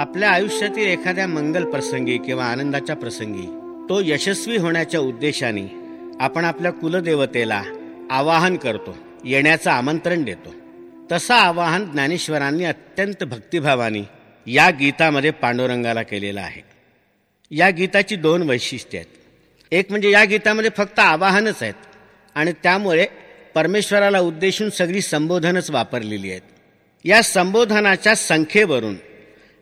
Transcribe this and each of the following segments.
आपल्या आयुष्यातील एखाद्या मंगल प्रसंगी किंवा आनंदाच्या प्रसंगी तो यशस्वी होण्याच्या उद्देशाने आपण आपल्या कुलदेवतेला आवाहन करतो येण्याचं आमंत्रण देतो. तसं आवाहन ज्ञानेश्वरांनी अत्यंत भक्तिभावाने या गीतामध्ये पांडुरंगाला केलेलं आहे. या गीताची दोन वैशिष्ट्ये आहेत. एक म्हणजे या गीतामध्ये फक्त आवाहनच आहेत आणि त्यामुळे परमेश्वराला उद्देशून सगळी संबोधनच वापरलेली आहेत. या संबोधनाच्या संख्येवरून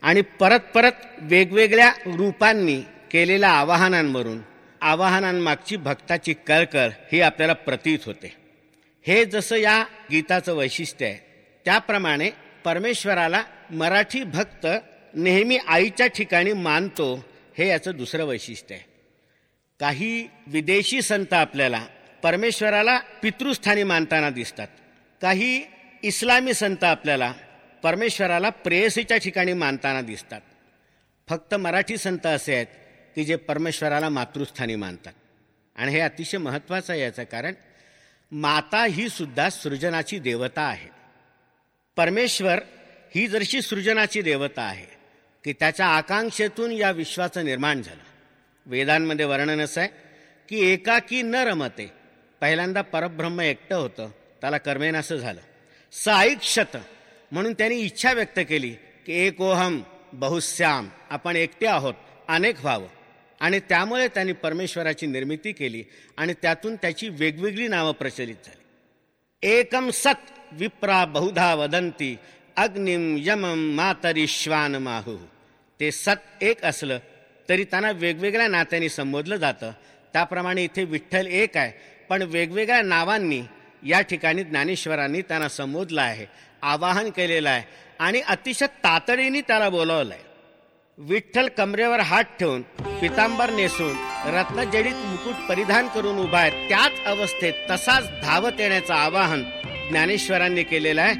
आणि परत परत वेगवेगळ्या रूपांनी केलेल्या आवाहनांवरून आवाहनांमागची भक्ताची कळकळ ही आपल्याला प्रतीत होते. हे जसं या गीताचं वैशिष्ट्य आहे त्याप्रमाणे परमेश्वराला मराठी भक्त नेहमी आईच्या ठिकाणी मानतो हे याचं दुसरं वैशिष्ट्य आहे. काही विदेशी संत आपल्याला परमेश्वराला पितृस्थानी मानताना दिसतात. काही इस्लामी संत आपल्याला परमेश्वराला प्रेयसीच्या ठिकाणी मानताना दिसतात. फक्त मराठी संत असे आहेत की जे परमेश्वराला मातृस्थानी मानतात. आणि हे अतिशय महत्त्वाचं आहे याचं कारण माता ही सुद्धा सृजनाची देवता आहे. परमेश्वर ही जरशी सृजनाची देवता आहे की त्याच्या आकांक्षेतून या विश्वाचं निर्माण झालं. वेदांमध्ये वर्णन असं आहे की एकाकी न रमते. पहिल्यांदा परब्रह्म एकटं होतं त्याला कर्मेनासं झालं. साईक्षत म्हणून त्यांनी इच्छा व्यक्त केली की एकोहम बहुश्याम आपण एकटे आहोत अनेक व्हावं. आणि त्यामुळे त्यांनी परमेश्वराची निर्मिती केली आणि त्यातून त्याची वेगवेगळी नावं प्रचलित झाली. एकम सत विप्रा बहुधा वदंती अग्निम यमम मातरिश्वान माहू ते सत एक असलं तरी त्यांना वेगवेगळ्या नात्यांनी संबोधलं जातं. त्याप्रमाणे इथे विठ्ठल एक आहे पण वेगवेगळ्या नावांनी या ठिकाणी ज्ञानेश्वरांनी त्यांना संबोधलं आहे आवाहन केलेलं आहे आणि अतिशय तातडीने त्याला बोलावलं आहे विठ्ठल कमरेवर हात ठेवून पितांबर नेसून रत्नजडीत मुकुट परिधान करून उभा आहे त्याच अवस्थेत तसाच धावत येण्याचं आवाहन ज्ञानेश्वरांनी केलेलं आहे.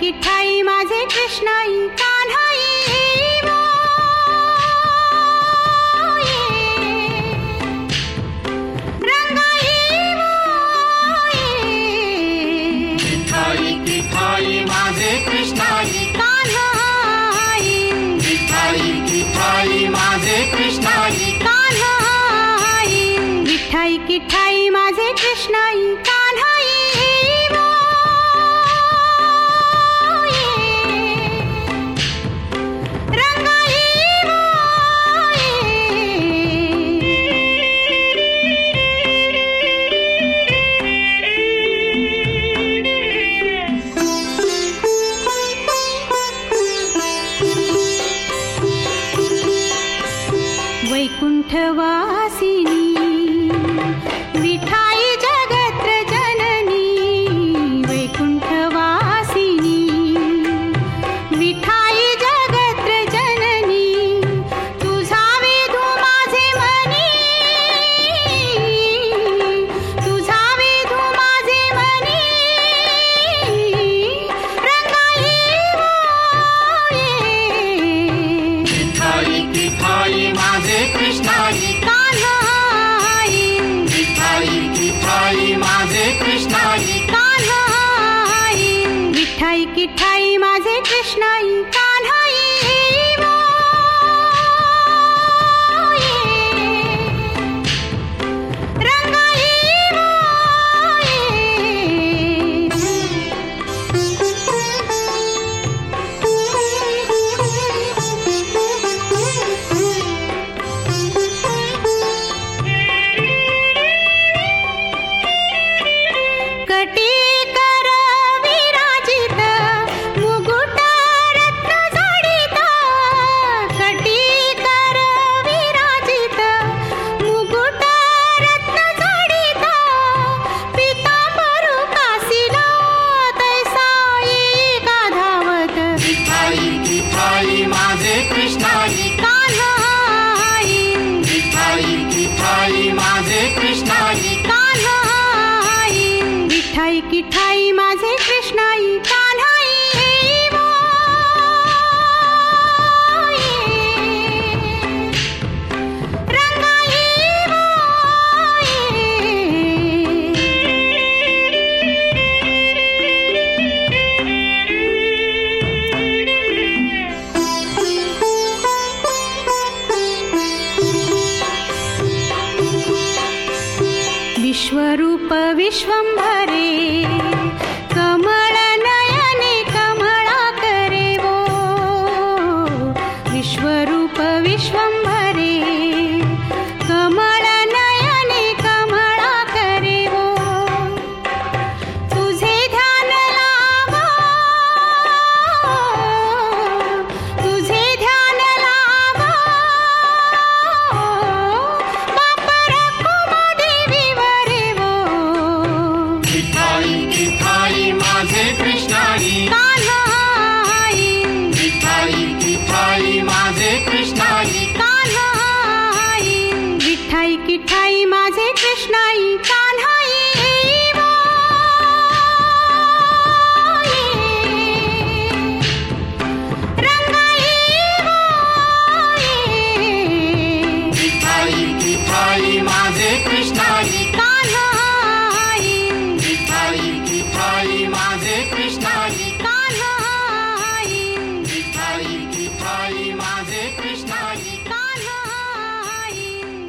किठाई माझे कृष्णाई कान्हाई माझे कृष्णाई कान्हाई. विठाई माझे कृष्णाई. कान्हाई. विठाई किठाई माझे कृष्णाई कान्हाई. की ठाई माझे कृष्णाई की ठाई माझे कृष्णाई कान्हाई विश्वरूप विश्वम्भरे कमलनयने कमला करे वो विश्वरूप विश्वम्भरे